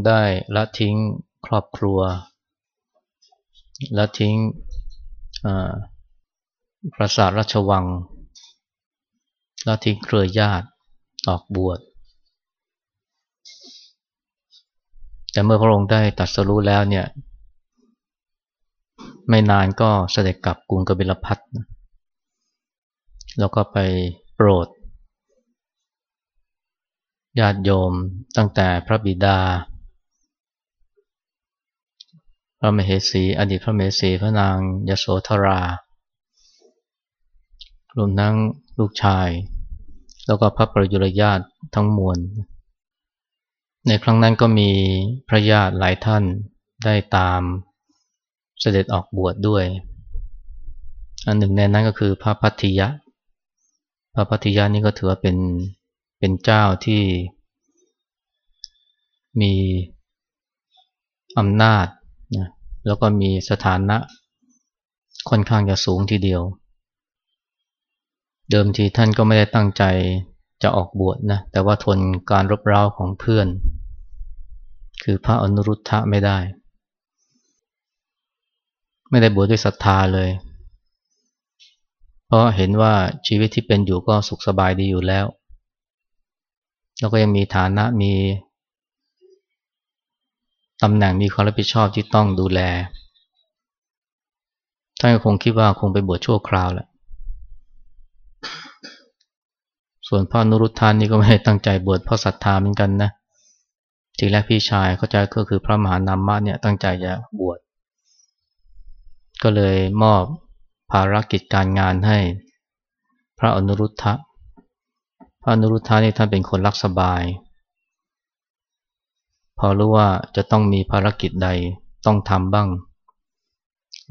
งได้ละทิ้งครอบครัว ละทิ้งปราสาทราชวัง ละทิ้งเครือญาติออกบวช แต่เมื่อพระองค์ได้ตัดสรู้แล้วเนี่ย ไม่นานก็เสด็จกลับกรุงกบิลพัทแล้วก็ไปโปรดญาติโยมตั้งแต่พระบิดา พระมเหสี อดีตพระมเหสีพระนางยโสธรารวมทั้งลูกชาย แล้วก็พระประยุรญาติทั้งมวล ในครั้งนั้นก็มีพระญาติหลายท่านได้ตามเสด็จออกบวชดด้วย อันหนึ่งในนั้นก็คือพระพัทธิยะ พระพัทธิยะนี่ก็ถือว่าเป็นเป็นเจ้าที่มีอำนาจ นะแล้วก็มีสถานะค่อนข้างจะสูงทีเดียว เดิมทีท่านก็ไม่ได้ตั้งใจจะออกบวชนะ แต่ว่าทนการรบเร้าของเพื่อน คือพระอนุรุทธะไม่ได้ ไม่ได้บวชด้วยศรัทธาเลย เพราะเห็นว่าชีวิตที่เป็นอยู่ก็สุขสบายดีอยู่แล้ว แล้วก็ยังมีฐานะมี ตำแหน่งมีความรับผิดชอบที่ต้องดูแล ท่านคงคิดว่าคงไปบวชชั่วคราวแหละ ส่วนพ่อนุรุทธานนี่ก็ไม่ตั้งใจบวชเพราะศรัทธาเหมือนกันนะ ทีแรกพี่ชายเข้าใจก็คือพระมหานามะเนี่ยตั้งใจจะบวช ก็เลยมอบภารกิจการงานให้พระอนุรุทธะ พระอนุรุทธะนี่ท่านเป็นคนรักสบาย พอรู้ว่าจะต้องมีภารกิจใดต้องทำบ้าง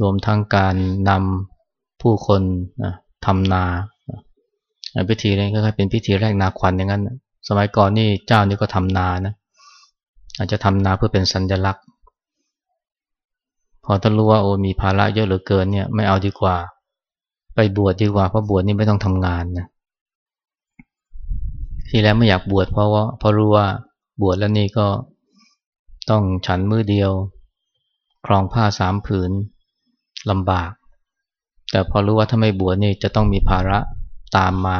รวมทั้งการนำผู้คนนะทำนาพิธีนี้ก็เป็นพิธีแรกนาควันอย่างนั้น สมัยก่อนนี่เจ้านี่ก็ทำนานะ อาจจะทำนาเพื่อเป็นสัญลักษณ์ พอท่านรู้ว่าโอ้มีภาระเยอะเหลือเกินเนี่ยไม่เอาดีกว่า ไปบวชดีกว่าเพราะบวชนี่ไม่ต้องทำงานนะทีแรกไม่อยากบวชเพราะว่าเพราะรู้ว่าบวชแล้วนี่ก็ ต้องฉันมือเดียว ครองผ้าสามผืนลำบาก แต่พอรู้ว่าถ้าไม่บวชนี่จะต้องมีภาระตามมา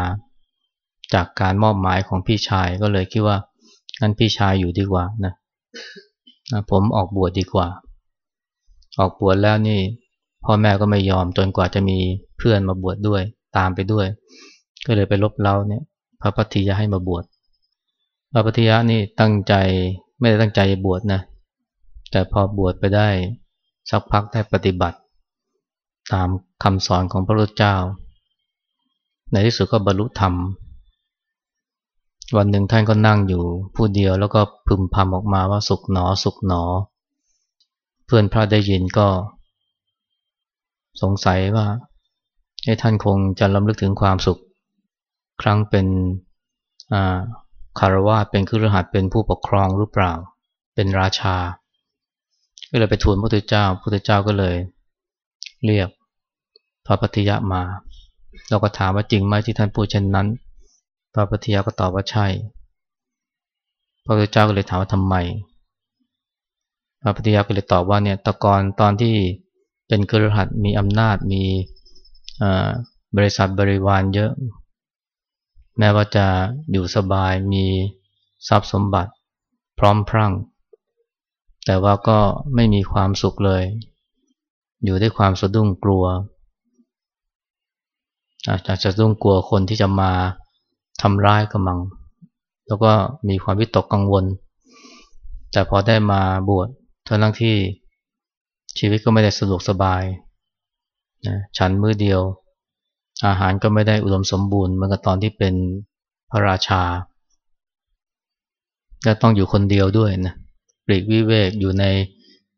จากการมอบหมายของพี่ชายก็เลยคิดว่างั้นพี่ชายอยู่ดีกว่านะนะผมออกบวชดดีกว่า ออกบวชแล้วนี่ พ่อแม่ก็ไม่ยอมจนกว่าจะมีเพื่อนมาบวชดด้วย ตามไปด้วย ก็เลยไปลบเล้าเนี่ย พระปฏิยะให้มาบวชพระปฏิยะนี่ตั้งใจ ไม่ได้ตั้งใจบวชนะ แต่พอบวชไปได้สักพักได้ปฏิบัติ ตามคำสอนของพระพุทธเจ้า ในที่สุดก็บรรลุธรรม วันหนึ่งท่านก็นั่งอยู่ผู้เดียวแล้วก็พึมพำออกมาว่าสุขหนอสุขหนอ เพื่อนพระได้ยินก็ สงสัยว่าให้ท่านคงจะลำลึกถึงความสุข ครั้งเป็นอ่า คารวะเป็นคือรหัสเป็นผู้ปกครองหรือเปล่า เป็นราชา ก็เลยไปทูลพระพุทธเจ้าพระพุทธเจ้าก็เลย เรียกพระปฏิยะมา เราก็ถามว่าจริงไหมที่ท่านพูดเช่นนั้น พระพุทธเจ้าก็ตอบว่าใช่ พระพุทธเจ้าก็เลยถามว่าทำไม พระพุทธเจ้าก็เลยตอบว่าเนี่ยตะกอนตอนที่เป็นกรหัสมีอำนาจมีบริษัทบริวารเยอะ แม้ว่าจะอยู่สบายมีทรัพย์สมบัติ พร้อมพรั่ง แต่ว่าก็ไม่มีความสุขเลย อยู่ด้วยความสะดุ้งกลัว อาจจะต้งกลัวคนที่จะมาทำร้ายกำลัง แล้วก็มีความวิตกกังวล แต่พอได้มาบวชทั้งที่ชีวิตก็ไม่ได้สะดวกสบายนะฉันมื้อเดียว อาหารก็ไม่ได้อุดมสมบูรณ์เหมือนกับตอนที่เป็นพระราชาและต้องอยู่คนเดียวด้วยนะปลีกวิเวกอยู่ใน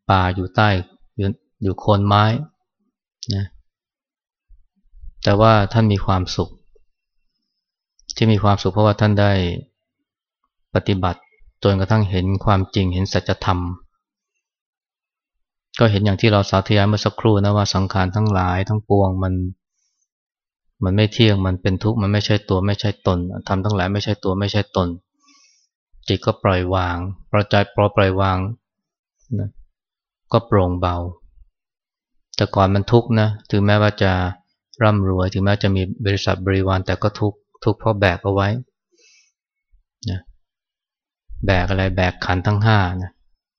ป่าอยู่ใต้อยู่อยู่โคนไม้นะแต่ว่าท่านมีความสุข ที่มีความสุขเพราะว่าท่านได้ปฏิบัติจนกระทั่งเห็นความจริงเห็นสัจธรรม ก็เห็นอย่างที่เราสาธยายเมื่อสักครู่นะว่าสังขารทั้งหลายทั้งปวงมัน มันไม่เที่ยงมันเป็นทุกข์มันไม่ใช่ตัวไม่ใช่ตนทำทั้งหลายไม่ใช่ตัวไม่ใช่ตน จิตก็ปล่อยวางปล่อยใจปล่อยปล่อยวางนะก็โปร่งเบา แต่ก่อนมันทุกข์นะถึงแม้ว่าจะร่ำรวยถึงแม้จะมีบริษัทบริวารแต่ก็ทุกข์ทุกข์เพราะแบกเอาไว้นะแบกอะไรแบกขันทั้งห้านะ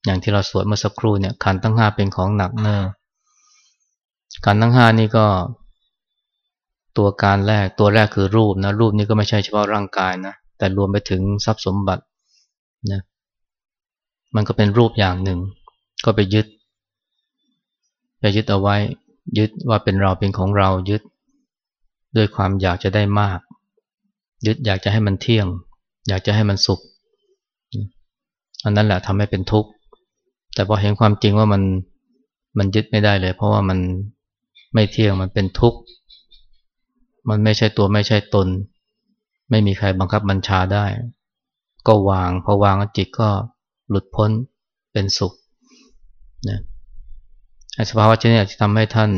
อย่างที่เราสวดเมื่อสักครู่เนี่ยขันทั้งห้าเป็นของหนักเนอขันทั้งห้านี่ก็ ตัวการแรกตัวแรกคือรูปนะรูปนี้ก็ไม่ใช่เฉพาะร่างกายนะแต่รวมไปถึงทรัพย์สมบัตินะมันก็เป็นรูปอย่างหนึ่ง ก็ไปยึด ไปยึดเอาไว้ ยึดว่าเป็นเราเป็นของเรายึด ด้วยความอยากจะได้มาก ยึดอยากจะให้มันเที่ยง อยากจะให้มันสุข อันนั้นแหละทำให้เป็นทุกข์ แต่พอเห็นความจริงว่ามันมันยึดไม่ได้เลย เพราะว่ามันไม่เที่ยงมันเป็นทุกข์ มันไม่ใช่ตัวไม่ใช่ตน ไม่มีใครบังคับบัญชาได้ ก็วางพอวางจิตก็หลุดพ้นเป็นสุขนะสภาวะเช่นนี้ที่ทำให้ท่าน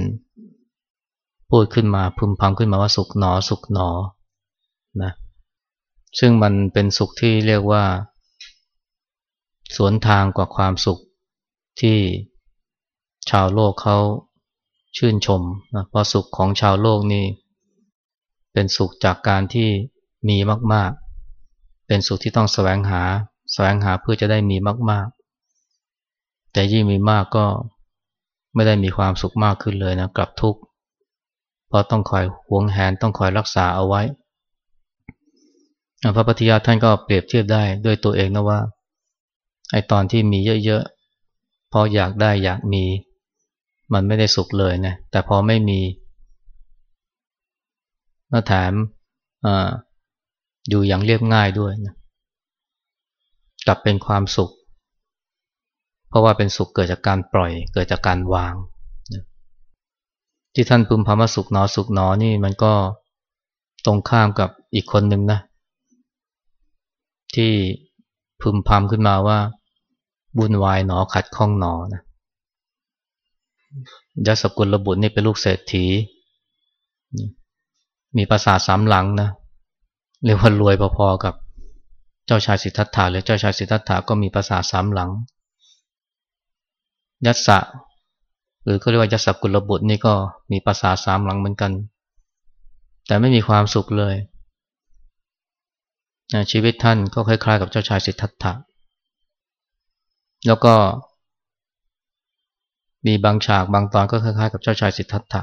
พูดขึ้นมาพึมพำขึ้นมาว่าสุขหนอสุขหนอนะซึ่งมันเป็นสุขที่เรียกว่า สวนทางกว่าความสุขที่ชาวโลกเขาชื่นชมนะเพราะสุขของชาวโลกนี่ เป็นสุขจากการที่มีมากๆ เป็นสุขที่ต้องแสวงหา แสวงหาเพื่อจะได้มีมาก ๆ แต่ยิ่งมีมากก็ไม่ได้มีความสุขมากขึ้นเลยนะกลับทุกข์เพราะต้องคอยหวงแหนต้องคอยรักษาเอาไว้ พระปฏิยาท่านก็เปรียบเทียบได้ด้วยตัวเองนะว่าไอตอนที่มีเยอะๆเพออยากได้อยากมี มันไม่ได้สุขเลยนะแต่พอไม่มี น่าแถมออยู่อย่างเรียบง่ายด้วยนะกลับเป็นความสุข เพราะว่าเป็นสุขเกิดจากการปล่อย เกิดจากการวางที่ท่านพึมพำว่าสุขหนอสุขหนอนี่มันก็ตรงข้ามกับอีกคนหนึ่งนะ ที่พึมพำขึ้นมาว่าบุญวายหนอขัดข้องหนอนะยศกุลระบุนี่เป็นลูกเศรษฐี มีภาษาสามหลังนะเรียกว่ารวยพอๆกับเจ้าชายสิทธัตถะหรือเจ้าชายสิทธัตถะก็มีภาษาสามหลัง ยัสสะหรือเขาเรียกว่ายัสสกุลบุตรนี่ก็มีภาษาสามหลังเหมือนกัน แต่ไม่มีความสุขเลยชีวิตท่านก็คล้ายๆกับเจ้าชายสิทธัตถะแล้วก็ มีบางฉากบางตอนก็คล้ายๆกับเจ้าชายสิทธัตถะ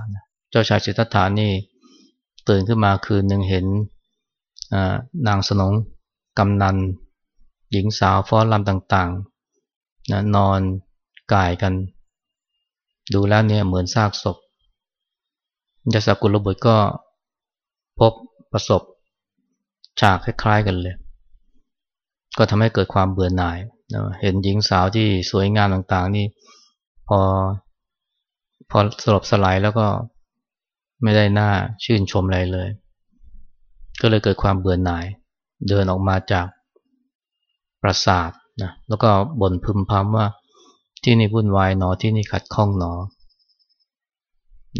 เจ้าชายสิทธัตถานี่ ตื่นขึ้นมาคืนหนึ่งเห็นนางสนงกำนัน หญิงสาวฟ้อนรำต่างๆนะนอนกายกัน ดูแล้วเนี่ยเหมือนซากศพยศกุลบุตรก็พบประสบฉากคล้ายๆกันเลย ก็ทำให้เกิดความเบื่อหน่ายนะเห็นหญิงสาวที่สวยงามต่างๆ นี่พอพอสลบสลายแล้วก็ ไม่ได้หน้าชื่นชมอะไรเลย ก็เลยเกิดความเบื่อหน่าย เดินออกมาจากปราสาทนะแล้วก็บ่นพึมพำว่าที่นี่วุ่นวายหนอที่นี่ขัดข้องหนอ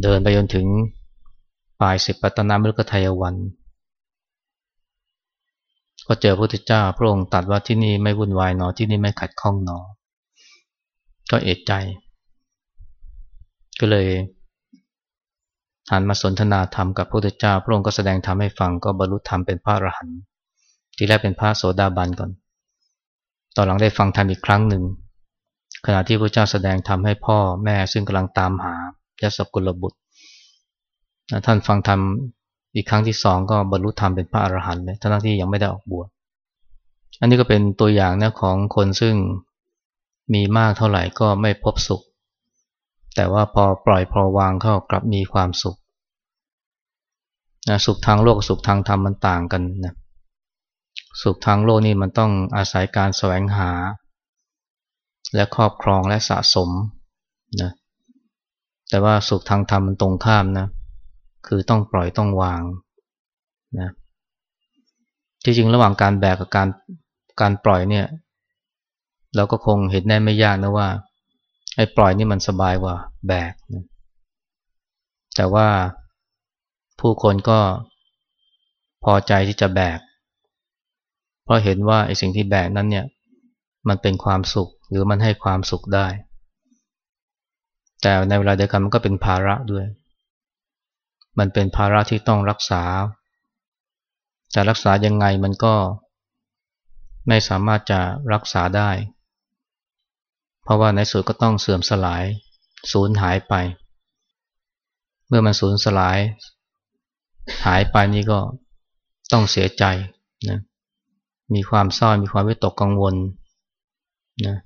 เดินไปจนถึงปลายสิบปัตนามฤกทายวัน ก็เจอพระพุทธเจ้าพระองค์ตัดว่าที่นี่ไม่วุ่นวายหนอที่นี่ไม่ขัดข้องหนอ ก็เอกใจ ก็เลย หันมาสนทนาธรรมกับพระพุทธเจ้า พระองค์ก็แสดงธรรมให้ฟังก็บรรลุธรรมเป็นพระอรหันต์ทีแรกเป็นพระโสดาบันก่อน ต่อหลังได้ฟังธรรมอีกครั้งหนึ่ง ขณะที่พระเจ้าแสดงธรรมให้พ่อแม่ซึ่งกำลังตามหายศกุลบุตร ท่านฟังธรรมอีกครั้งที่สองก็บรรลุธรรมเป็นพระอรหันต์เลยทั้งที่ยังไม่ได้ออกบวช อันนี้ก็เป็นตัวอย่างนะของคนซึ่งมีมากเท่าไหร่ก็ไม่พบสุข แต่ว่าพอปล่อยพอวางเข้ากลับมีความสุขนะสุขทางโลกสุขทางธรรมมันต่างกันนะสุขทางโลกนี่มันต้องอาศัยการแสวงหา และครอบครองและสะสมนะแต่ว่าสุขทางธรรมมันตรงข้ามนะคือต้องปล่อยต้องวางนะที่จริงระหว่างการแบกกับการการปล่อยเนี่ย เราก็คงเห็นแน่ไม่ยากนะว่า ไอ้ปล่อยนี่มันสบายกว่าแบกนะแต่ว่าผู้คนก็พอใจที่จะแบก เพราะเห็นว่าไอ้สิ่งที่แบกนั้นเนี่ย มันเป็นความสุขหรือมันให้ความสุขได้ แต่ในเวลาเดียวกันมันก็เป็นภาระด้วย มันเป็นภาระที่ต้องรักษา จะรักษายังไงมันก็ไม่สามารถจะรักษาได้ เพราะว่าในสุดก็ต้องเสื่อมสลายสูญหายไป เมื่อมันสูญสลาย หายไปนี่ก็ต้องเสียใจนะมีความเศร้ามีความวิตกกังวลนะ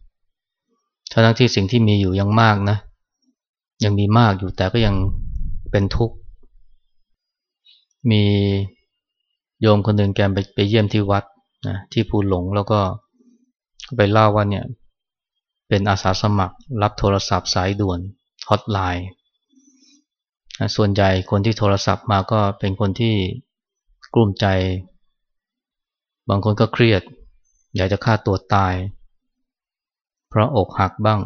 ทั้งที่สิ่งที่มีอยู่ยังมากนะ ยังมีมากอยู่แต่ก็ยังเป็นทุกข์ มีโยมคนหนึ่งแกไปไปเยี่ยมที่วัดนะที่ภูหลงแล้วก็ไปเล่าว่าเนี่ย เป็นอาสาสมัคร รับโทรศัพท์สายด่วนฮอตไลน์ส่วนใหญ่คนที่โทรศัพท์มาก็เป็นคนที่กลุ้มใจ บางคนก็เครียด อยากจะฆ่าตัวตาย เพราะอกหักบ้าง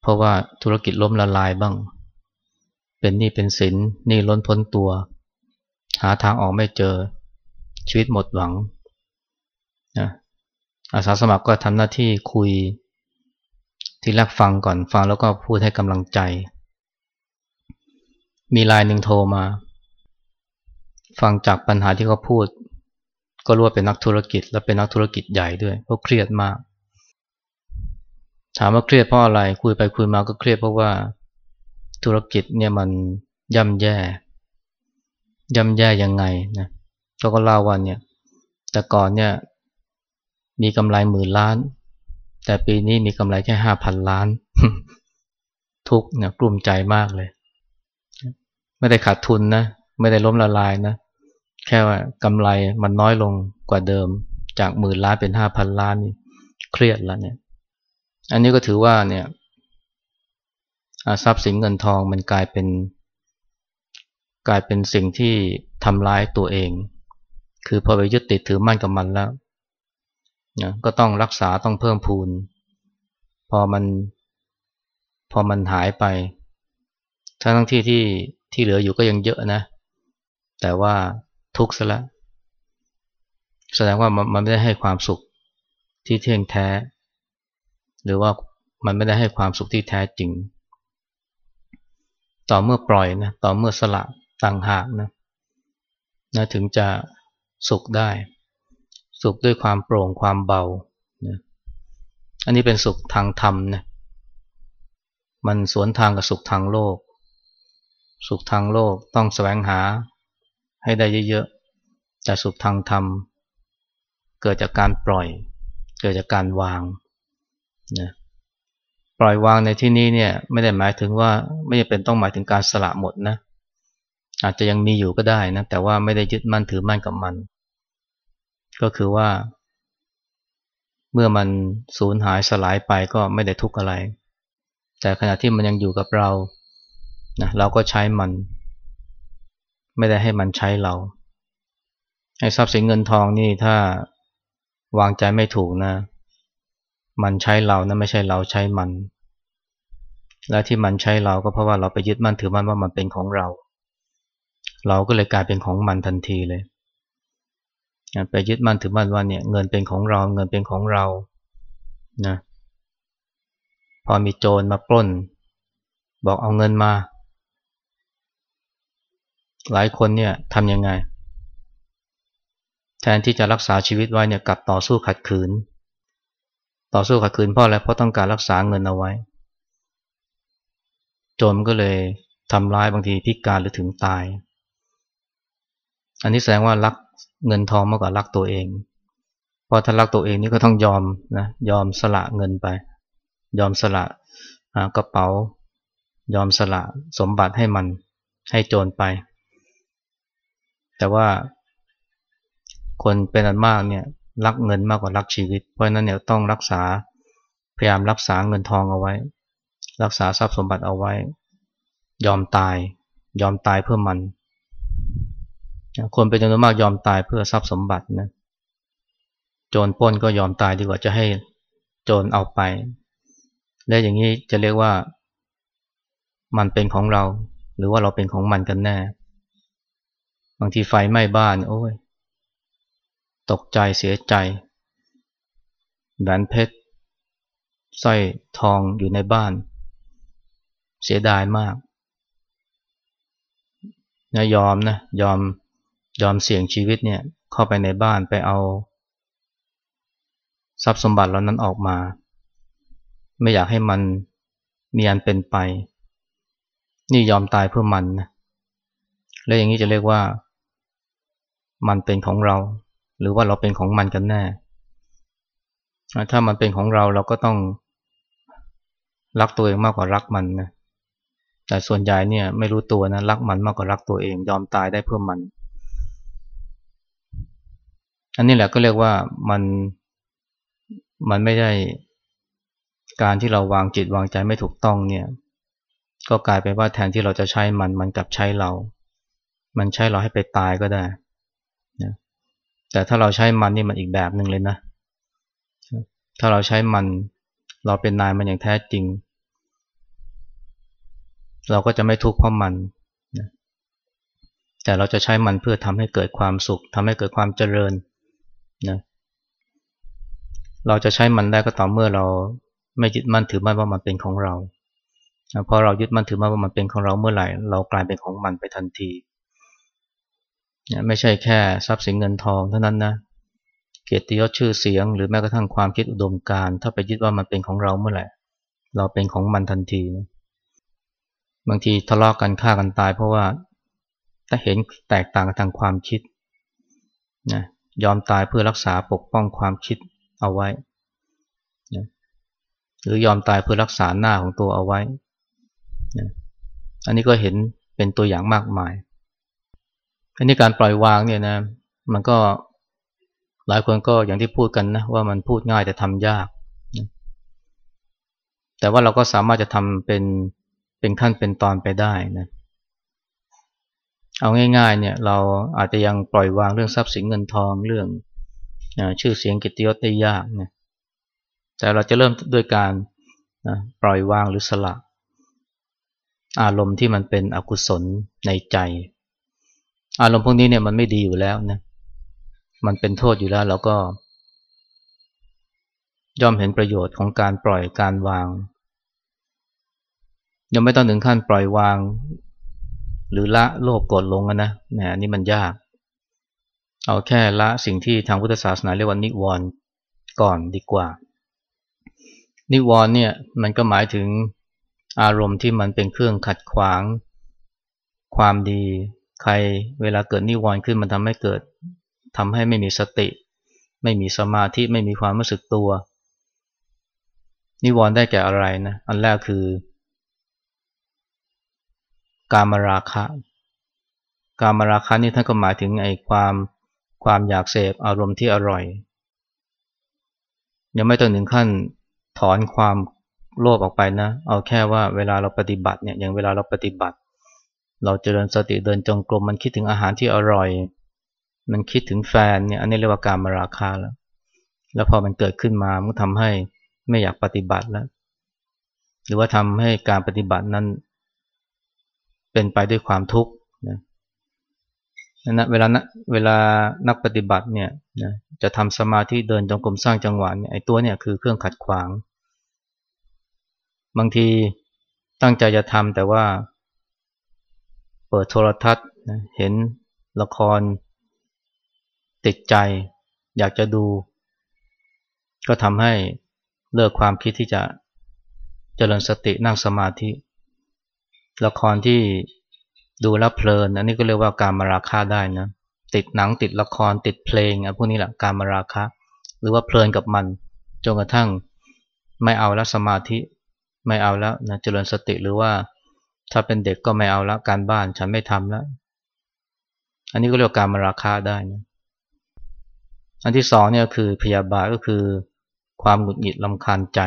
เพราะว่าธุรกิจล้มละลายบ้าง เป็นหนี้เป็นสินหนี้ล้นพ้นตัว หาทางออกไม่เจอ ชีวิตหมดหวังนะอาสาสมัครก็ทำหน้าที่คุย ที่แรกฟังก่อนฟังแล้วก็พูดให้กำลังใจ มีลายหนึ่งโทรมา ฟังจากปัญหาที่เขาพูด ก็รู้ว่าเป็นนักธุรกิจ และเป็นนักธุรกิจใหญ่ด้วยเพราะเครียดมาก ถามว่าเครียดเพราะอะไรคุยไปคุยมาก็เครียดเพราะว่าธุรกิจเนี่ยมันย่ำแย่ย่ำแย่ยังไงนะเขาก็เล่าว่าเนี่ย แต่ก่อนเนี่ย มีกำไรหมื่นล้าน แต่ปีนี้มีกำไรแค่ห้าพันล้าน ทุกเนี่ยกลุ่มใจมากเลย ไม่ได้ขาดทุนนะ ไม่ได้ล้มละลายนะ แค่ว่ากำไรมันน้อยลงกว่าเดิม จากหมื่นล้านเป็นห้าพันล้านนี่เครียดแล้วเนี่ย อันนี้ก็ถือว่าเนี่ยทรัพย์สินเงินทองมันกลายเป็น กลายเป็นสิ่งที่ทำร้ายตัวเอง คือพอไปยึดติดถือมั่นกับมันแล้ว นะก็ต้องรักษาต้องเพิ่มพูน พอมันพอมันหายไป ทั้งที่ที่ที่เหลืออยู่ก็ยังเยอะนะ แต่ว่าทุกข์ซะแล้วแสดงว่ามันไม่ได้ให้ความสุขที่เที่ยงแท้ หรือว่ามันไม่ได้ให้ความสุขที่แท้จริง ต่อเมื่อปล่อยนะ ต่อเมื่อสละต่างหากนะนะถึงจะสุขได้ สุขด้วยความโปร่งความเบานะอันนี้เป็นสุขทางธรรมนะมันสวนทางกับสุขทางโลก สุขทางโลกต้องแสวงหาให้ได้เยอะๆแต่สุขทางธรรม เกิดจากการปล่อย เกิดจากการวางนะปล่อยวางในที่นี้เนี่ยไม่ได้หมายถึงว่าไม่จำเป็นต้องหมายถึงการสละหมดนะอาจจะยังมีอยู่ก็ได้นะแต่ว่าไม่ได้ยึดมั่นถือมั่นกับมัน ก็คือว่า เมื่อมันสูญหายสลายไปก็ไม่ได้ทุกข์อะไร แต่ขณะที่มันยังอยู่กับเรานะเราก็ใช้มัน ไม่ได้ให้มันใช้เราไอ้ทรัพย์สินเงินทองนี่ถ้าวางใจไม่ถูกนะ มันใช้เรานะไม่ใช่เราใช้มัน และที่มันใช้เราก็เพราะว่าเราไปยึดมั่นถือมั่นว่ามันเป็นของเรา เราก็เลยกลายเป็นของมันทันทีเลย ไปยึดมั่นถือมั่นว่าเนี่ยเงินเป็นของเราเงินเป็นของเรานะพอมีโจรมาปล้น บอกเอาเงินมา หลายคนเนี่ยทำยังไง แทนที่จะรักษาชีวิตไว้เนี่ยกลับต่อสู้ขัดขืน ต่อสู้ขัดขืนเพราะอะไรเพราะต้องการรักษาเงินเอาไว้ โจรก็เลยทำร้ายบางทีพิการหรือถึงตาย อันนี้แสดงว่ารัก เงินทองมากกว่ารักตัวเองพอถ้ารักตัวเองนี่ก็ต้องยอมนะยอมสละเงินไป ยอมสละกระเป๋า ยอมสละสมบัติให้มันให้โจรไป แต่ว่า คนเป็นอันมากเนี่ยรักเงินมากกว่ารักชีวิต เพราะนั้นเนี่ยต้องรักษาพยายามรักษาเงินทองเอาไว้ รักษาทรัพย์สมบัติเอาไว้ ยอมตาย ยอมตายเพื่อมัน คนเป็นจำนวนมากยอมตายเพื่อทรัพย์สมบัตินะโจรป้นก็ยอมตายดีกว่าจะให้โจรเอาไป และอย่างนี้จะเรียกว่า มันเป็นของเรา หรือว่าเราเป็นของมันกันแน่ บางทีไฟไหม้บ้านโอ้ยตกใจเสียใจแหวนเพชรสร้อยทองอยู่ในบ้าน เสียดายมากนะยอมนะ ยอม ยอมเสี่ยงชีวิตเนี่ยเข้าไปในบ้านไปเอา ทรัพย์สมบัติเหล่านั้นออกมา ไม่อยากให้มันมีอันเป็นไป นี่ยอมตายเพื่อมันนะแล้วอย่างนี้จะเรียกว่า มันเป็นของเรา หรือว่าเราเป็นของมันกันแน่ ถ้ามันเป็นของเราเราก็ต้องรักตัวเองมากกว่ารักมันนะแต่ส่วนใหญ่เนี่ยไม่รู้ตัวนะรักมันมากกว่ารักตัวเอง ยอมตายได้เพื่อมัน อันนี้แหละก็เรียกว่ามันมันไม่ได้การที่เราวางจิตวางใจไม่ถูกต้องเนี่ย ก็กลายเป็นว่าแทนที่เราจะใช้มันมันกลับใช้เรา มันใช้เราให้ไปตายก็ได้นะแต่ถ้าเราใช้มันนี่มันอีกแบบหนึ่งเลยนะ ถ้าเราใช้มันเราเป็นนายมันอย่างแท้จริง เราก็จะไม่ทุกข์เพราะมันนะแต่เราจะใช้มันเพื่อทำให้เกิดความสุขทำให้เกิดความเจริญ นะเราจะใช้มันได้ก็ต่อเมื่อเราไม่ยึดมั่นถือมั่นว่ามันเป็นของเราพอเรายึดมั่นถือมั่นว่ามันเป็นของเราเมื่อไหร่ เรากลายเป็นของมันไปทันทีไม่ใช่แค่ทรัพย์สินเงินทองเท่านั้นนะเกียรติยศชื่อเสียง หรือแม้กระทั่งความคิดอุดมการถ้าไปยึดว่ามันเป็นของเราเมื่อไหร่ เราเป็นของมันทันทีนะบางทีทะเลาะกกันฆ่ากันตาย เพราะว่าถ้าเห็นแตกต่างกันทางความคิดนะ ยอมตายเพื่อรักษาปกป้องความคิดเอาไว้ หรือยอมตายเพื่อรักษาหน้าของตัวเอาไว้ อันนี้ก็เห็นเป็นตัวอย่างมากมาย อันนี้การปล่อยวางเนี่ยนะ มันก็หลายคนก็อย่างที่พูดกันนะว่ามันพูดง่ายแต่ทำยาก แต่ว่าเราก็สามารถจะทำเป็นเป็นขั้นเป็นตอนไปได้นะเเอาง่ายๆเนี่ยเราอาจจะยังปล่อยวางเรื่องทรัพย์สินเงินทองเรื่องชื่อเสียงกิตยศได้ยากนะแต่เราจะเริ่มด้วยการนะปล่อยวางหรือสละ อารมณ์ที่มันเป็นอกุศลในใจ อารมณ์พวกนี้เนี่ยมันไม่ดีอยู่แล้วนะมันเป็นโทษอยู่แล้วเราก็ ย่อมเห็นประโยชน์ของการปล่อยการวาง ยังไม่ต้องถึงขั้นปล่อยวาง หรือละโลภโกรธลงนะแหมนี่มันยาก เอาแค่ละสิ่งที่ทางพุทธศาสนาเรียกว่านิวรณ์ก่อนดีกว่า นิวรณ์เนี่ยมันก็หมายถึงอารมณ์ที่มันเป็นเครื่องขัดขวาง ความดี ใครเวลาเกิดนิวรณ์ขึ้นมันทำให้เกิดทำให้ไม่มีสติ ไม่มีสมาธิไม่มีความรู้สึกตัว นิวรณ์ได้แก่อะไรนะอันแรกคือ การมราคะ การมราคะนี่ท่านก็หมายถึงไอ้ความความอยากเสพอารมณ์ที่อร่อย ยังไม่ต้องถึงขั้นถอนความโลภออกไปนะ เอาแค่ว่าเวลาเราปฏิบัติเนี่ยอย่างเวลาเราปฏิบัติ เราเจริญสติเดินจงกรมมันคิดถึงอาหารที่อร่อย มันคิดถึงแฟนเนี่ยอันนี้เรียกว่าการมาราคาแล้ว แล้วพอมันเกิดขึ้นมามันก็ทำให้ไม่อยากปฏิบัติแล้ว หรือว่าทำให้การปฏิบัตินั้น เป็นไปด้วยความทุกข์นะนะเวลานะเวลานักปฏิบัติเนี่ยนะจะทำสมาธิเดินจงกรมสร้างจังหวะเนี่ยไอ้ตัวเนี่ยคือเครื่องขัดขวาง บางทีตั้งใจจะทำแต่ว่า เปิดโทรทัศน์เห็นละคร ติดใจ อยากจะดู ก็ทำให้เลิกความคิดที่จะเจริญสตินั่งสมาธิ ละครที่ดูแล้วเพลินอันนี้ก็เรียกว่าการมาราคาได้นะติดหนังติดละครติดเพลงอะพวกนี้แหละการมาราคาหรือว่าเพลินกับมันจนกระทั่งไม่เอาล้วสมาธิไม่เอาแล้วนะเจริญสติหรือว่าถ้าเป็นเด็กก็ไม่เอาล้วการบ้านฉันไม่ทำแล้วอันนี้ก็เรียกการมาราคาได้นะอันที่สองเนี่ยคือพยาบาทก็คือความหงุดหงิดลำคาญใจ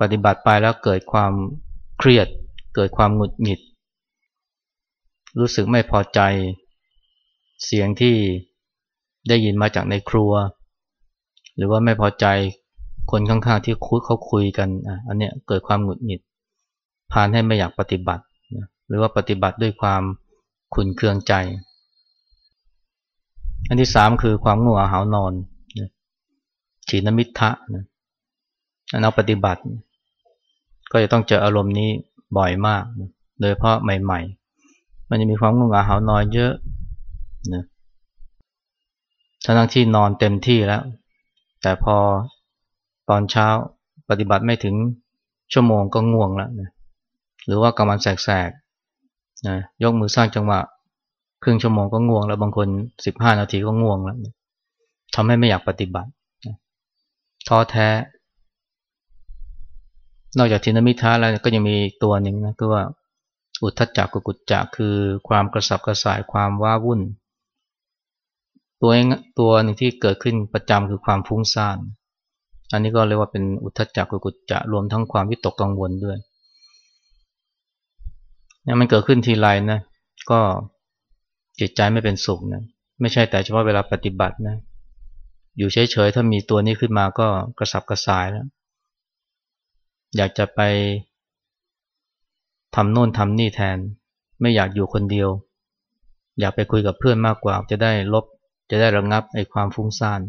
ปฏิบัติไปแล้วเกิดความ เครียดเกิดความหงุดหงิด รู้สึกไม่พอใจ เสียงที่ได้ยินมาจากในครัว หรือว่าไม่พอใจคนข้างๆที่คุยเขาคุยกันอันเนี้ยเกิดความหงุดหงิดพานให้ไม่อยากปฏิบัติ หรือว่าปฏิบัติด้วยความขุนเคืองใจ อันที่สามคือความง่วงเหานอนฉีนมิทะนะนักปฏิบัติ ก็จะต้องเจออารมณ์นี้บ่อยมาก โดยเพราะใหม่ ๆ มันจะมีความง่วงเหานอนเยอะนะทั้งที่นอนเต็มที่แล้ว แต่พอตอนเช้าปฏิบัติไม่ถึงชั่วโมงก็ง่วงแล้วนะหรือว่ากำลังแสกๆนะยกมือสร้างจังหวะครึ่งชั่วโมงก็ง่วง แล้วบางคนสิบห้านาทีก็ง่วงแล้วทำให้ไม่อยากปฏิบัติท้อแท้ นอกจากทินมิทาแล้วก็ยังมีตัวหนึ่งนะคือว่าอุทธจักกุกุจจะคือความกระสับกระส่ายความว้าวุ่น ตัวเองตัวหนึ่งที่เกิดขึ้นประจำคือความฟุ้งซ่านอันนี้ก็เรียกว่าเป็นอุทธจักกุกุจจะรวมทั้งความวิตกกังวลด้วยเนี่ยมันเกิดขึ้นทีไรนะก็จิตใจไม่เป็นสุขนะไม่ใช่แต่เฉพาะเวลาปฏิบัตินะอยู่เฉยๆถ้ามีตัวนี้ขึ้นมาก็กระสับกระส่ายแล้ว อยากจะไปทำโน่นทำนี่แทน ไม่อยากอยู่คนเดียว อยากไปคุยกับเพื่อนมากกว่าจะได้ลบจะได้ระงงับไอ้ความฟุ้งซ่าน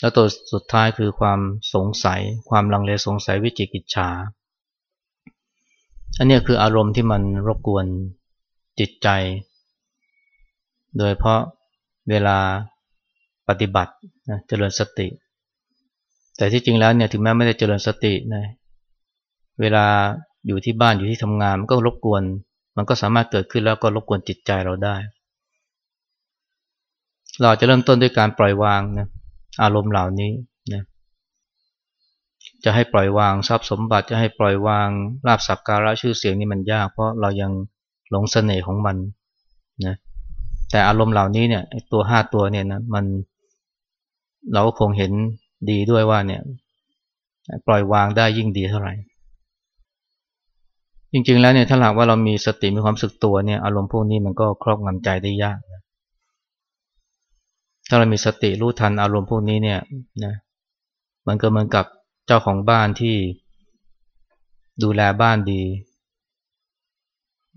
แล้วตัวสุดท้ายคือความสงสัย ความลังเลสงสัยวิจิกิจฉาอันนี้คืออารมณ์ที่มันรบกวนจิตใจ โดยเพราะเวลาปฏิบัตินะเจริญสติ แต่ที่จริงแล้วเนี่ยถึงแม้ไม่ได้เจริญสตินะเวลาอยู่ที่บ้านอยู่ที่ทำงานมันก็รบกวน มันก็สามารถเกิดขึ้นแล้วก็รบกวนจิตใจเราได้ เราจะเริ่มต้นด้วยการปล่อยวางนะอารมณ์เหล่านี้นะจะให้ปล่อยวางทรัพย์สมบัติจะให้ปล่อยวางลาบสักการะชื่อเสียงนี่มันยาก เพราะเรายังหลงเสน่ห์ของมันนะแต่อารมณ์เหล่านี้เนี่ยตัวห้าตัวเนี่ยนะมันเราก็คงเห็น ดีด้วยว่าเนี่ยปล่อยวางได้ยิ่งดีเท่าไหร่ จริงๆแล้วเนี่ยถ้าหากว่าเรามีสติมีความสึกตัวเนี่ยอารมณ์พวกนี้มันก็ครอบงำใจได้ยากนะถ้าเรามีสติรู้ทันอารมณ์พวกนี้เนี่ยนะมันก็เหมือนกับเจ้าของบ้านที่ดูแลบ้านดี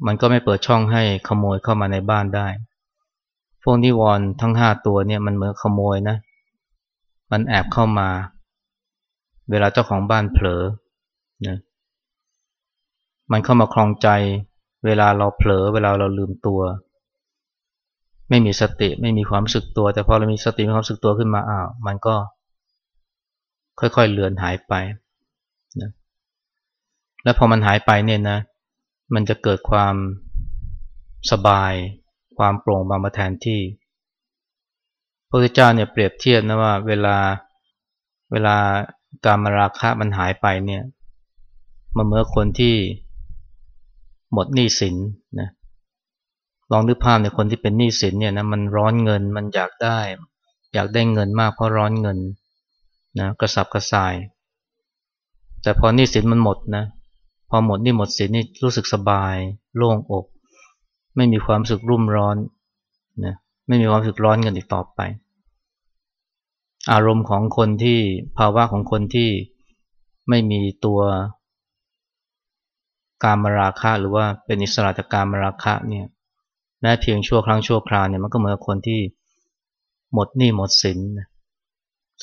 มันก็ไม่เปิดช่องให้ขโมยเข้ามาในบ้านได้ พวกนิวรณ์ทั้งห้าตัวเนี่ยมันเหมือนขโมยนะ มันแอบเข้ามา เวลาเจ้าของบ้านเผลอนะมันเข้ามาคลองใจ เวลาเราเผลอ เวลาเราลืมตัว ไม่มีสติไม่มีความสึกตัว แต่พอเรามีสติมีความสึกตัวขึ้นมาอ้าวมันก็ ค่อยๆเลือนหายไปนะแล้วพอมันหายไปเนี่ยนะ มันจะเกิดความสบาย ความโปร่งบางมาแทนที่ พระพุทธเจ้าเนี่ยเปรียบเทียบนะว่าเวลาเวลาการมาราคะมันหายไปเนี่ยมันเมื่อคนที่หมดหนี้สินนะลองนึกภาพในคนที่เป็นหนี้สินเนี่ยนะมันร้อนเงินมันอยากได้ อยากได้เงินมากเพราะร้อนเงินนะกระสับกระส่าย แต่พอหนี่สินมันหมดนะพอหมดหนี่หมดสินนี่รู้สึกสบาย โล่งอก ไม่มีความสึกรุ่มร้อนนะ ไม่มีความสึกร้อนเงินอีกต่อไป อารมณ์ของคนที่ภาวะของคนที่ไม่มีตัวการมราคะหรือว่าเป็นอิสระจากการมราคะเนี่ยแม้เพียงชั่วครั้งชั่วคราวเนี่ยมันก็เหมือนคนที่หมดหนี้หมดสิน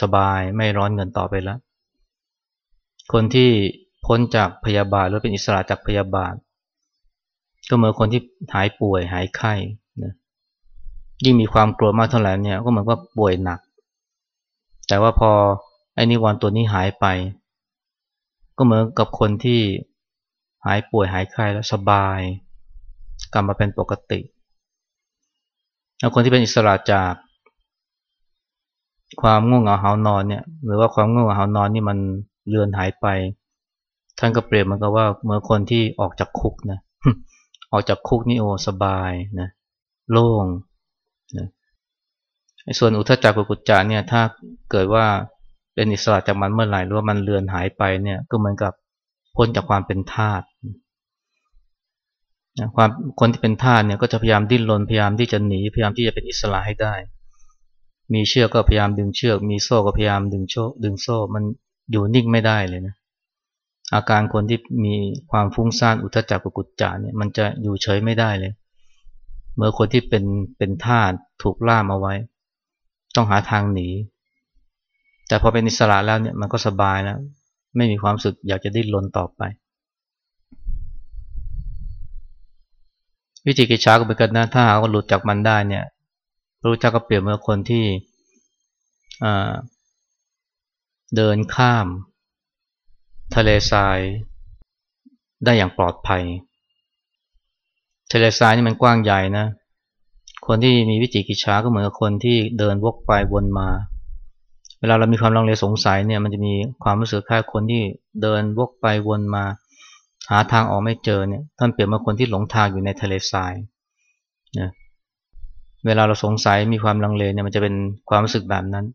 สบายไม่ร้อนเงินต่อไปแล้วคนที่พ้นจากพยาบาทหรือเป็นอิสระจากพยาบาท ก็เหมือนคนที่หายป่วยหายไข้ ยิ่งมีความกลัวมากเท่าไหร่เนี่ยก็เหมือนว่าป่วยหนัก แต่ว่าพอไอ้นิวรณ์ตัวนี้หายไป ก็เหมือนกับคนที่หายป่วยหายไข้แล้วสบาย กลับมาเป็นปกติแล้วคนที่เป็นอิสระจาก ความง่วงเหงาหานอนเนี่ย หรือว่าความง่วงเหงาหานอนนี่มันเลือนหายไป ท่านก็เปรียบมันก็ว่าเมื่อคนที่ออกจากคุกนะออกจากคุกนี่โอสบายนะโล่ง ส่วนอุทจักกุกุจจาเนี่ยถ้าเกิดว่าเป็นอิสระจากมันเมื่อไหร่หรือว่ามันเลือนหายไปเนี่ยก็เหมือนกับพ้นจากความเป็นทาสความคนที่เป็นทาสเนี่ยก็จะพยายามดิ้นรนพยายามที่จะหนีพยายามที่จะเป็นอิสระให้ได้ มีเชือกก็พยายามดึงเชือก มีโซ่ก็พยายามดึงโชดึงโซ่มันอยู่นิ่งไม่ได้เลยนะอาการคนที่มีความฟุ้งซ่านอุทจักกุกุจจาเนี่ยมันจะอยู่เฉยไม่ได้เลย เมื่อคนที่เป็นเป็นทาสถูกล่ามเอาไว้ ต้องหาทางหนี แต่พอเป็นอิสระแล้วเนี่ยมันก็สบายแล้ว ไม่มีความสึกอยากจะดิ้นรนต่อไป วิธีกิจชาก็เป็นกันนะถ้าหากว่าหลุดจากมันได้เนี่ยรู้จักก็เปรียบเหมือนคนที่เดินข้าม ทะเลทราย ได้อย่างปลอดภัย ทะเลทรายนี่มันกว้างใหญ่นะ คนที่มีวิจิกิจฉาก็เหมือนกับคนที่เดินวกไปวนมา เวลาเรามีความลังเลสงสัยเนี่ยมันจะมีความรู้สึกคล้ายคนที่เดินวกไปวนมา หาทางออกไม่เจอเนี่ยท่านเปรียบเหมือนคนที่หลงทางอยู่ในทะเลทรายนะเวลาเราสงสัยมีความลังเลเนี่ยมันจะเป็นความรู้สึกแบบนั้น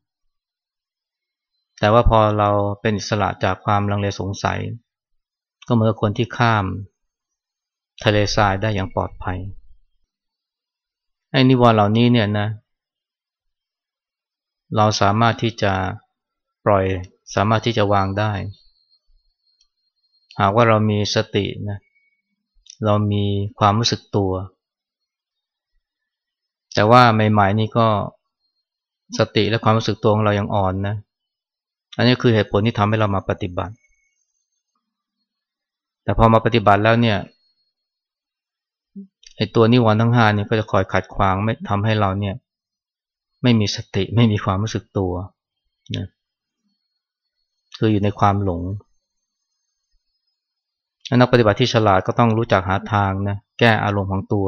แต่ว่าพอเราเป็นอิสระจากความลังเลสงสัย ก็เหมือนคนที่ข้าม ทะเลทรายได้อย่างปลอดภัย ไอ้นิวรณ์เหล่านี้เนี่ยนะ เราสามารถที่จะปล่อยสามารถที่จะวางได้ หากว่าเรามีสตินะเรามีความรู้สึกตัว แต่ว่าใหม่ๆนี่ก็สติและความรู้สึกตัวของเรายังอ่อนนะอันนี้คือเหตุผลที่ทำให้เรามาปฏิบัติ แต่พอมาปฏิบัติแล้วเนี่ย ไอ้ตัวนิวรณ์ทั้งห้านี่ก็จะคอยขัดขวางไม่ทำให้เราเนี่ย ไม่มีสติไม่มีความรู้สึกตัวนะคืออยู่ในความหลงนักปฏิบัติที่ฉลาดก็ต้องรู้จักหาทางนะแก้อารมณ์ของตัว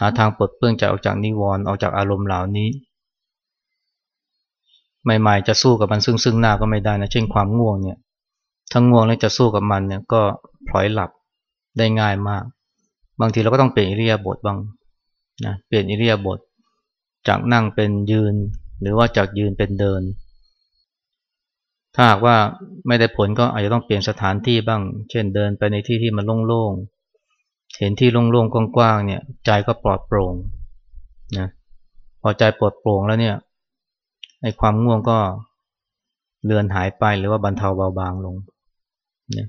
หาทางปลดเปลื้องใจออกจากนิวรณ์ออกจากอารมณ์เหล่านี้ ใหม่ๆ จะสู้กับมันซึ่งซึ่งหน้าก็ไม่ได้นะเช่นความง่วงเนี่ยถ้าง่วงแล้วจะสู้กับมันเนี่ยก็พลอยหลับได้ง่ายมาก บางทีเราก็ต้องเปลี่ยนอิริยาบถบ้างนะเปลี่ยนอิริยาบถจากนั่งเป็นยืน หรือว่าจากยืนเป็นเดิน ถ้าหากว่าไม่ได้ผลก็อาจจะต้องเปลี่ยนสถานที่บ้าง เช่นเดินไปในที่ที่มันโล่งๆเห็นที่โล่งๆกว้างๆเนี่ย ใจก็ปลอดโปร่งนะพอใจปลอดโปร่งแล้วเนี่ยไอ้ความง่วงก็เลือนหายไปหรือว่าบรรเทาเบาบางลงนะ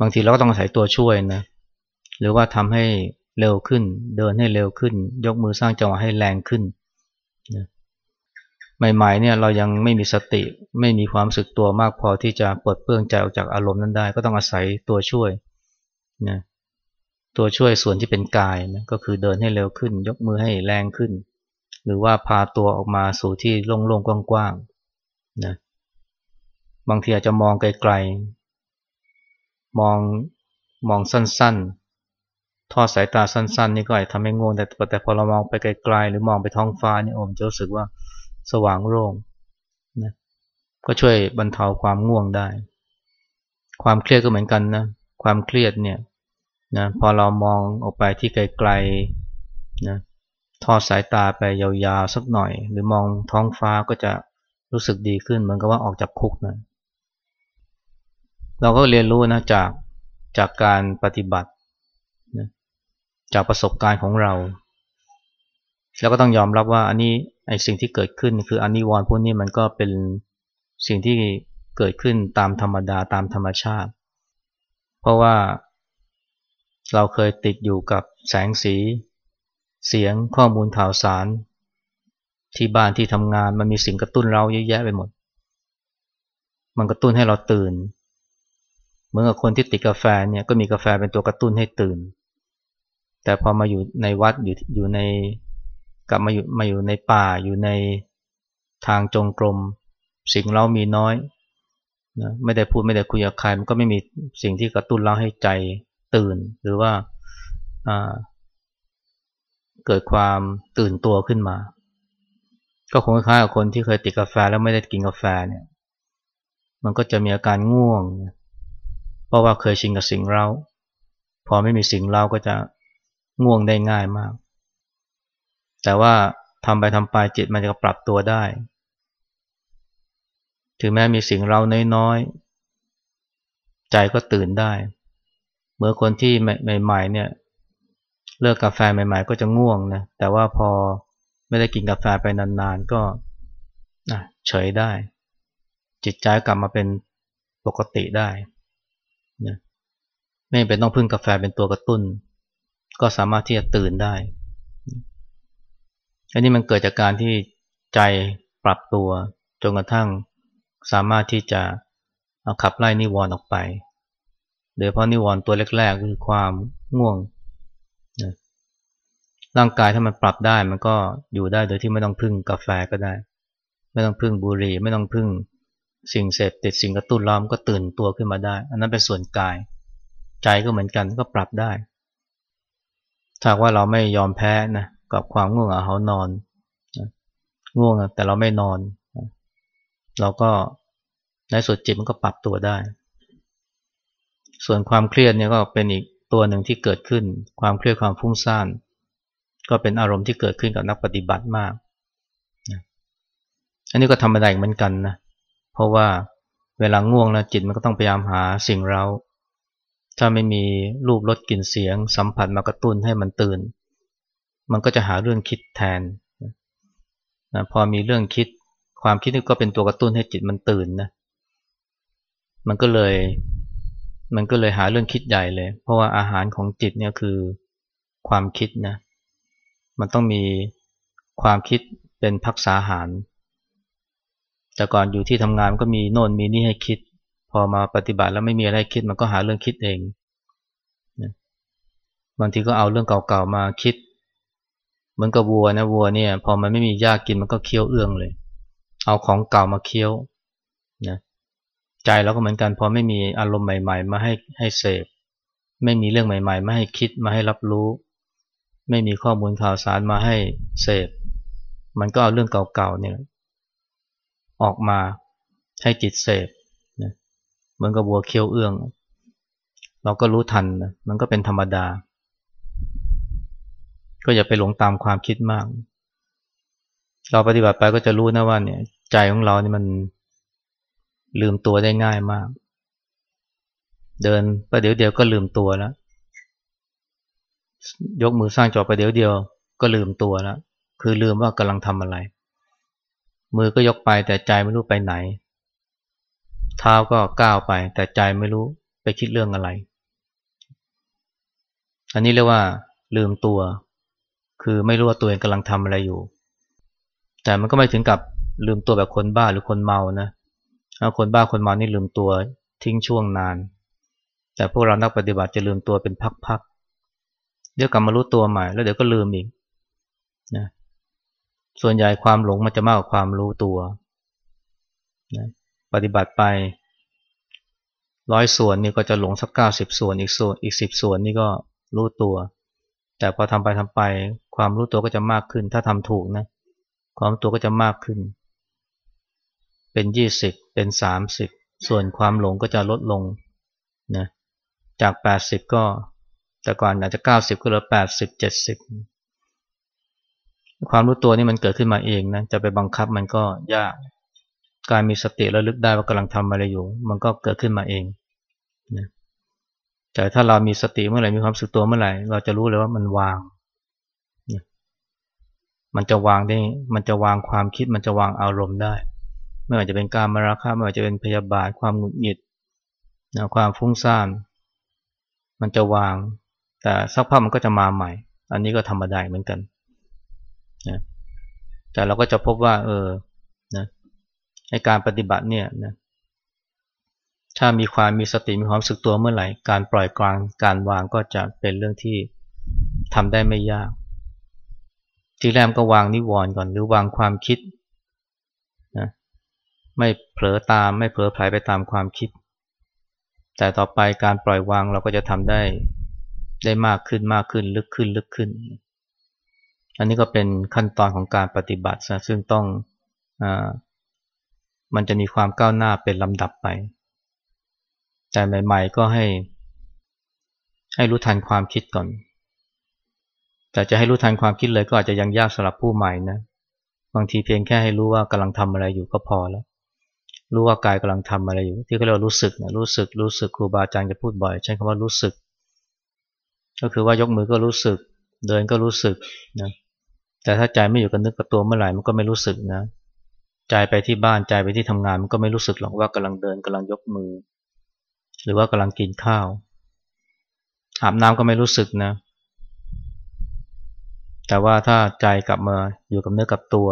บางทีเราก็ต้องอาศัยตัวช่วยนะ หรือว่าทำให้เร็วขึ้น เดินให้เร็วขึ้น ยกมือสร้างจังหวะให้แรงขึ้นนะใหม่ๆเนี่ยเรายังไม่มีสติไม่มีความสึกตัวมากพอที่จะปลดเปลื้องใจออกจากอารมณ์นั้นได้ ก็ต้องอาศัยตัวช่วยนะตัวช่วยส่วนที่เป็นกายนะก็คือเดินให้เร็วขึ้น ยกมือให้แรงขึ้น หรือว่าพาตัวออกมาสู่ที่โล่งๆกว้างๆนะบางทีอาจจะมองไกลๆมองมองสั้นๆ ทอดสายตาสั้น ๆ นี่ก็อาจทำให้งงแต่แต่พอเรามองไปไกลๆหรือมองไปท้องฟ้านี่โอมจะรู้สึกว่าสว่างโล่งนะก็ช่วยบรรเทาความง่วงได้ ความเครียดก็เหมือนกันนะความเครียดเนี่ยนะพอเรามองออกไปที่ไกลๆนะทอดสายตาไปยาวๆสักหน่อย หรือมองท้องฟ้าก็จะรู้สึกดีขึ้นเหมือนกับว่าออกจากคุกนะเราก็เรียนรู้นะจากจากการปฏิบัติ จากประสบการณ์ของเรา แล้วก็ต้องยอมรับว่าอันนี้ไอ้สิ่งที่เกิดขึ้นคืออันนิวรณ์พวกนี้มันก็เป็นสิ่งที่เกิดขึ้นตามธรรมดาตามธรรมชาติ เพราะว่าเราเคยติดอยู่กับแสงสี เสียงข้อมูลข่าวสาร ที่บ้านที่ทำงานมันมีสิ่งกระตุ้นเราเยอะแยะไปหมด มันกระตุ้นให้เราตื่น เหมือนกับคนที่ติดกาแฟเนี่ยก็มีกาแฟเป็นตัวกระตุ้นให้ตื่น แต่พอมาอยู่ในวัดอยู่อยู่ในกลับมาอยู่มาอยู่ในป่าอยู่ในทางจงกรม สิ่งเรามีน้อยนะไม่ได้พูดไม่ได้คุยกับใครมันก็ไม่มีสิ่งที่กระตุ้นเราให้ใจตื่น หรือว่าเกิดความตื่นตัวขึ้นมา ก็คงคล้ายกับคนที่เคยติดกาแฟแล้วไม่ได้กินกาแฟเนี่ย มันก็จะมีอาการง่วง เพราะว่าเคยชินกับสิ่งเรา พอไม่มีสิ่งเราก็จะ ง่วงได้ง่ายมาก แต่ว่าทำไปทำไปจิตมันจะปรับตัวได้ ถึงแม้มีสิ่งเราน้อยๆ ใจก็ตื่นได้ เมื่อคนที่ใหม่ๆเนี่ยเลิกกาแฟใหม่ ๆ ก็จะง่วงนะ แต่ว่าพอไม่ได้กินกาแฟไปนานๆ ก็เฉยได้ จิตใจกลับมาเป็นปกติได้นะไม่เป็นต้องพึ่งกาแฟเป็นตัวกระตุ้น ก็สามารถที่จะตื่นได้ อันนี้มันเกิดจากการที่ใจปรับตัวจนกระทั่งสามารถที่จะขับไล่นิวรณ์ออกไป โดยเพราะนิวรณ์ตัวแรกๆคือความง่วงนะร่างกายถ้ามันปรับได้มันก็อยู่ได้โดยที่ไม่ต้องพึ่งกาแฟก็ได้ ไม่ต้องพึ่งบุหรี่ไม่ต้องพึ่งสิ่งเสพติดสิ่งกระตุ้นล้อมก็ตื่นตัวขึ้นมาได้ อันนั้นเป็นส่วนกาย ใจก็เหมือนกันก็ปรับได้ ถ้าว่าเราไม่ยอมแพ้นะกับความง่วงเหงานอนง่วงแต่เราไม่นอน เราก็ในสุดจิตมันก็ปรับตัวได้ ส่วนความเครียดเนี่ยก็เป็นอีกตัวหนึ่งที่เกิดขึ้น ความเครียดความฟุ้งซ่านก็เป็นอารมณ์ที่เกิดขึ้นกับนักปฏิบัติมากอันนี้ก็ธรรมดาเหมือนกันนะเพราะว่าเวลาง่วงแล้วจิตมันก็ต้องพยายามหาสิ่งเรา ถ้าไม่มีรูปรสกลิ่นเสียง สัมผัสมากระตุ้นให้มันตื่น มันก็จะหาเรื่องคิดแทนนะพอมีเรื่องคิด ความคิดนี่ก็เป็นตัวกระตุ้นให้จิตมันตื่นนะมันก็เลย มันก็เลยหาเรื่องคิดใหญ่เลย เพราะว่าอาหารของจิตเนี่ยคือความคิดนะมันต้องมีความคิดเป็นพักษาหาร แต่ก่อนอยู่ที่ทำงานก็มีโน่นมีนี่ให้คิด อมาปฏิบัติแล้วไม่มีอะไรคิดมันก็หาเรื่องคิดเองบางทีก็เอาเรื่องเก่าๆมาคิด เหมือนกับวัวนะวัวเนี่ย พอมันไม่มีหญ้ากินมันก็เคี้ยวเอื้องเลย เอาของเก่ามาเคี้ยวนะใจเราก็เหมือนกันพอไม่มีอารมณ์ใหม่ ๆ มาให้ให้เสพไม่มีเรื่องใหม่ๆ มาให้คิดมาให้รับรู้ ไม่มีข้อมูลข่าวสารมาให้เสพมันก็เอาเรื่องเก่าๆเนี่ยออกมาให้จิตเสพ เหมือนกับวัวเคี้ยวเอื้อง เราก็รู้ทันนะมันก็เป็นธรรมดา ก็อย่าไปหลงตามความคิดมาก เราปฏิบัติไปก็จะรู้นะว่าเนี่ย ใจของเราเนี่ยมันลืมตัวได้ง่ายมาก เดินประเดี๋ยวเดียวก็ลืมตัวแล้วยกมือสร้างจอไปเดี๋ยวเดียวก็ลืมตัวแล้วคือลืมว่ากำลังทำอะไร มือก็ยกไปแต่ใจไม่รู้ไปไหน เท้าก็ก้าวไป แต่ใจไม่รู้ไปคิดเรื่องอะไร อันนี้เรียกว่า ลืมตัว คือไม่รู้ว่าตัวเองกำลังทำอะไรอยู่ แต่มันก็ไม่ถึงกับลืมตัวแบบคนบ้าหรือคนเมานะคนบ้าคนเมานี่ลืมตัวทิ้งช่วงนาน แต่พวกเรานักปฏิบัติจะลืมตัวเป็นพักๆเดี๋ยวกลับมารู้ตัวใหม่แล้วเดี๋ยวก็ลืมอีกนะส่วนใหญ่ความหลงมันจะมากกว่าความรู้ตัวนะ ปฏิบัติไปร้อยส่วนนี่ก็จะหลงสักเก้าสิบส่วนอีกส่วนอีกสิบส่วนนี่ก็รู้ตัว แต่พอทำไปทำไป ความรู้ตัวก็จะมากขึ้น ถ้าทำถูกนะความตัวก็จะมากขึ้น เป็นยี่สิบเป็นสามสิบส่วนความหลงก็จะลดลงนะจากแปดสิบก็ แต่ก่อนอาจจะ90ก็เหลือ80 70ความรู้ตัวนี่มันเกิดขึ้นมาเองนะจะไปบังคับมันก็ยาก การมีสติระลึกได้ว่ากำลังทำอะไรอยู่ มันก็เกิดขึ้นมาเองนะแต่ถ้าเรามีสติเมื่อไหร่มีความสึกตัวเมื่อไหร่ เราจะรู้เลยว่ามันวางนะมันจะวางได้ มันจะวางความคิด มันจะวางอารมณ์ได้ ไม่ว่าจะเป็นการมาราคะไม่ว่าจะเป็นพยาบาท ความหงุดหงิดนะความฟุ้งซ่าน มันจะวาง แต่สักพักมันก็จะมาใหม่ อันนี้ก็ธรรมดาเหมือนกันนะแต่เราก็จะพบว่า เออ ในการปฏิบัติเนี่ยนะถ้ามีความมีสติมีความสึกตัวเมื่อไหร่ การปล่อยกลางการวางก็จะเป็นเรื่องที่ทำได้ไม่ยาก ทีแรกก็วางนิวรณ์ก่อน หรือวางความคิดนะไม่เผลอตามไม่เผลอไผลไปตามความคิด แต่ต่อไปการปล่อยวางเราก็จะทำได้ได้มากขึ้นมากขึ้นลึกขึ้นลึกขึ้น อันนี้ก็เป็นขั้นตอนของการปฏิบัติซึ่งต้องอ มันจะมีความก้าวหน้าเป็นลำดับไป แต่ใหม่ๆก็ให้ ให้รู้ทันความคิดก่อน แต่จะให้รู้ทันความคิดเลยก็อาจจะยังยากสำหรับผู้ใหม่นะ บางทีเพียงแค่ให้รู้ว่ากำลังทำอะไรอยู่ก็พอแล้ว รู้ว่ากายกำลังทำอะไรอยู่ ที่เขาเรียกรู้สึกนะรู้สึก รู้สึกครูบาอาจารย์จะพูดบ่อย ใช้คำว่ารู้สึก ก็คือว่ายกมือก็รู้สึก เดินก็รู้สึกนะ แต่ถ้าใจไม่อยู่กับนึกกับตัวเมื่อไหร่มันก็ไม่รู้สึกนะ ใจไปที่บ้านใจไปที่ทำงานมันก็ไม่รู้สึกหรอกว่ากำลังเดินกำลังยกมือ หรือว่ากำลังกินข้าวอาบน้ำก็ไม่รู้สึกนะ แต่ว่าถ้าใจกลับมาอยู่กับเนื้อกับตัว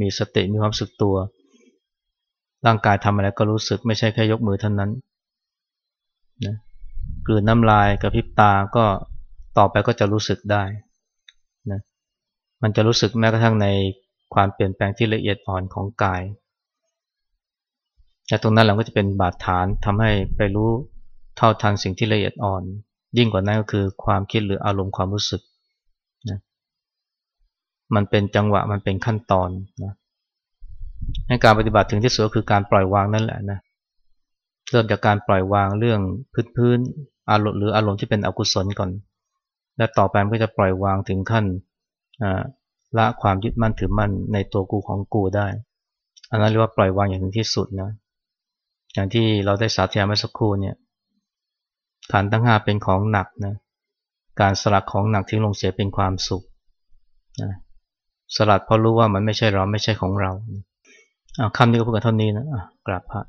มีสติมีความสึกตัว ร่างกายทำอะไรก็รู้สึกไม่ใช่แค่ยกมือเท่านั้นนะกลืนน้ำลายกระพริบตาก็ต่อไปก็จะรู้สึกได้นะมันจะรู้สึกแม้กระทั่งใน ความเปลี่ยนแปลงที่ละเอียดอ่อนของกายและตรงนั้นเราก็จะเป็นบาดฐานทำให้ไปรู้เท่าทันสิ่งที่ละเอียดอ่อน ยิ่งกว่านั้นก็คือความคิดหรืออารมณ์ความรู้สึกนะมันเป็นจังหวะมันเป็นขั้นตอนนะให้การปฏิบัติถึงที่สุดคือการปล่อยวางนั่นแหละนะเริ่มจากการปล่อยวางเรื่องพื้นพื้นอารมณ์หรืออารมณ์ที่เป็นอกุศลก่อน และต่อไปมันก็จะปล่อยวางถึงขั้น ละความยึดมั่นถือมั่นในตัวกูของกูได้ อันนั้นเรียกว่าปล่อยวางอย่างถึงที่สุดนะอย่างที่เราได้สาธยายเมื่อสักครู่เนี่ยขันทั้งห้าเป็นของหนักนะการสลัดของหนักทิ้งลงเสียเป็นความสุขนะสลัดเพราะรู้ว่ามันไม่ใช่เราไม่ใช่ของเราเอาคำนี้ก็พูดกันเท่านี้นะกราบพระ